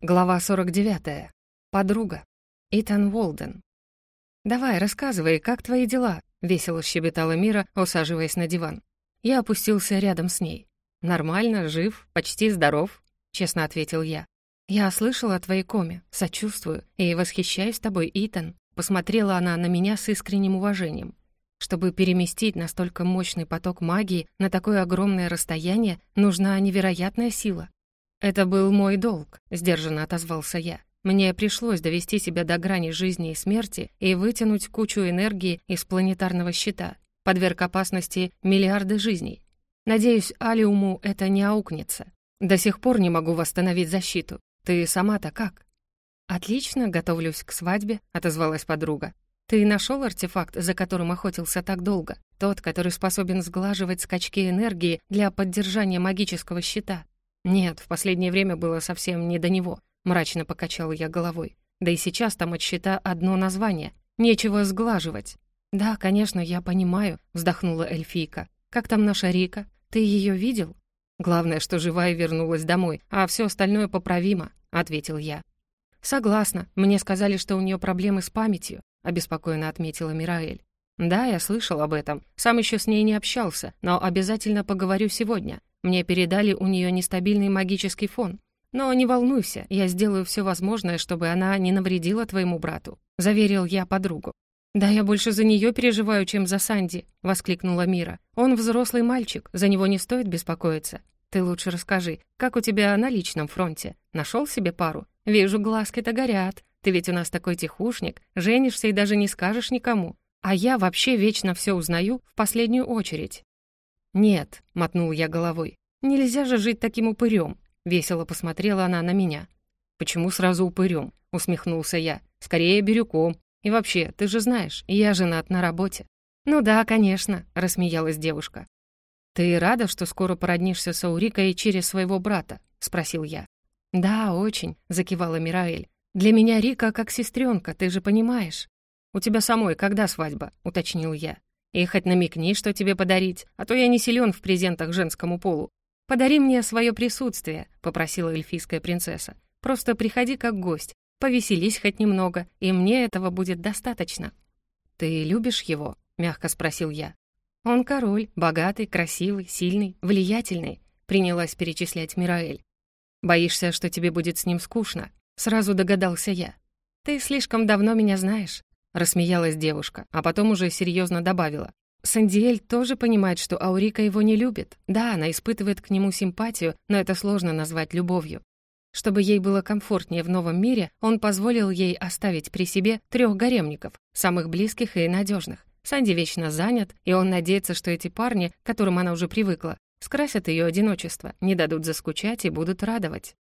Глава 49. Подруга. Итан Уолден. «Давай, рассказывай, как твои дела?» — весело щебетала Мира, усаживаясь на диван. Я опустился рядом с ней. «Нормально, жив, почти здоров», — честно ответил я. «Я слышала о твоей коме, сочувствую и восхищаюсь тобой, Итан», — посмотрела она на меня с искренним уважением. Чтобы переместить настолько мощный поток магии на такое огромное расстояние, нужна невероятная сила. «Это был мой долг», — сдержанно отозвался я. «Мне пришлось довести себя до грани жизни и смерти и вытянуть кучу энергии из планетарного щита, подверг опасности миллиарды жизней. Надеюсь, Алиуму это не аукнется. До сих пор не могу восстановить защиту. Ты сама-то как?» «Отлично, готовлюсь к свадьбе», — отозвалась подруга. «Ты нашел артефакт, за которым охотился так долго? Тот, который способен сглаживать скачки энергии для поддержания магического щита?» «Нет, в последнее время было совсем не до него», — мрачно покачала я головой. «Да и сейчас там от щита одно название. Нечего сглаживать». «Да, конечно, я понимаю», — вздохнула эльфийка. «Как там наша Рика? Ты ее видел?» «Главное, что живая вернулась домой, а все остальное поправимо», — ответил я. «Согласна. Мне сказали, что у нее проблемы с памятью», — обеспокоенно отметила Мираэль. «Да, я слышал об этом. Сам еще с ней не общался, но обязательно поговорю сегодня. Мне передали у нее нестабильный магический фон. Но не волнуйся, я сделаю все возможное, чтобы она не навредила твоему брату», — заверил я подругу. «Да я больше за нее переживаю, чем за Санди», — воскликнула Мира. «Он взрослый мальчик, за него не стоит беспокоиться. Ты лучше расскажи, как у тебя на личном фронте? Нашел себе пару? Вижу, глазки-то горят. Ты ведь у нас такой тихушник, женишься и даже не скажешь никому. А я вообще вечно все узнаю в последнюю очередь. «Нет», — мотнул я головой, — «нельзя же жить таким упырем», — весело посмотрела она на меня. «Почему сразу упырем?» — усмехнулся я. «Скорее бирюком. И вообще, ты же знаешь, я женат на работе». «Ну да, конечно», — рассмеялась девушка. «Ты рада, что скоро породнишься с Аурикой через своего брата?» — спросил я. «Да, очень», — закивала Мираэль. «Для меня Рика как сестренка, ты же понимаешь». «У тебя самой когда свадьба?» — уточнил я. И хоть намекни, что тебе подарить, а то я не силен в презентах женскому полу. «Подари мне свое присутствие», — попросила эльфийская принцесса. «Просто приходи как гость, повеселись хоть немного, и мне этого будет достаточно». «Ты любишь его?» — мягко спросил я. «Он король, богатый, красивый, сильный, влиятельный», — принялась перечислять Мираэль. «Боишься, что тебе будет с ним скучно?» — сразу догадался я. «Ты слишком давно меня знаешь. Рассмеялась девушка, а потом уже серьезно добавила. Сандиэль тоже понимает, что Аурика его не любит. Да, она испытывает к нему симпатию, но это сложно назвать любовью. Чтобы ей было комфортнее в новом мире, он позволил ей оставить при себе трех гаремников, самых близких и надежных. Санди вечно занят, и он надеется, что эти парни, к которым она уже привыкла, скрасят ее одиночество, не дадут заскучать и будут радовать.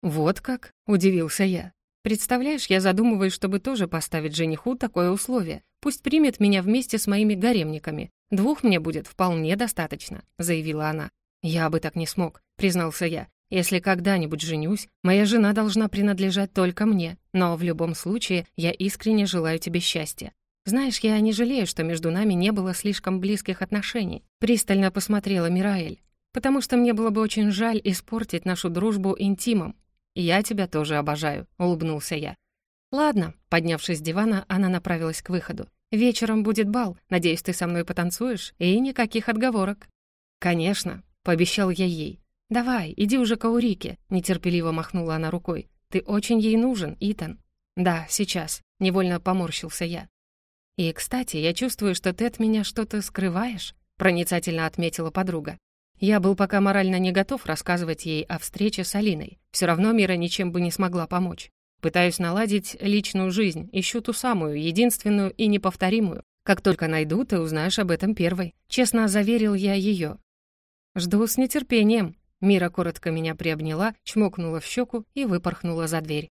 «Вот как?» — удивился я. Представляешь, я задумываюсь, чтобы тоже поставить жениху такое условие. Пусть примет меня вместе с моими гаремниками. Двух мне будет вполне достаточно», — заявила она. «Я бы так не смог», — признался я. «Если когда-нибудь женюсь, моя жена должна принадлежать только мне, но в любом случае я искренне желаю тебе счастья. Знаешь, я не жалею, что между нами не было слишком близких отношений», — пристально посмотрела Мираэль. «Потому что мне было бы очень жаль испортить нашу дружбу интимом. «Я тебя тоже обожаю», — улыбнулся я. «Ладно», — поднявшись с дивана, она направилась к выходу. «Вечером будет бал. Надеюсь, ты со мной потанцуешь? И никаких отговорок». «Конечно», — пообещал я ей. «Давай, иди уже к Аурике», — нетерпеливо махнула она рукой. «Ты очень ей нужен, Итан». «Да, сейчас», — невольно поморщился я. «И, кстати, я чувствую, что ты от меня что-то скрываешь», — проницательно отметила подруга. Я был пока морально не готов рассказывать ей о встрече с Алиной. Все равно Мира ничем бы не смогла помочь. Пытаюсь наладить личную жизнь, ищу ту самую, единственную и неповторимую. Как только найду, ты узнаешь об этом первой. Честно заверил я ее. Жду с нетерпением. Мира коротко меня приобняла, чмокнула в щеку и выпорхнула за дверь.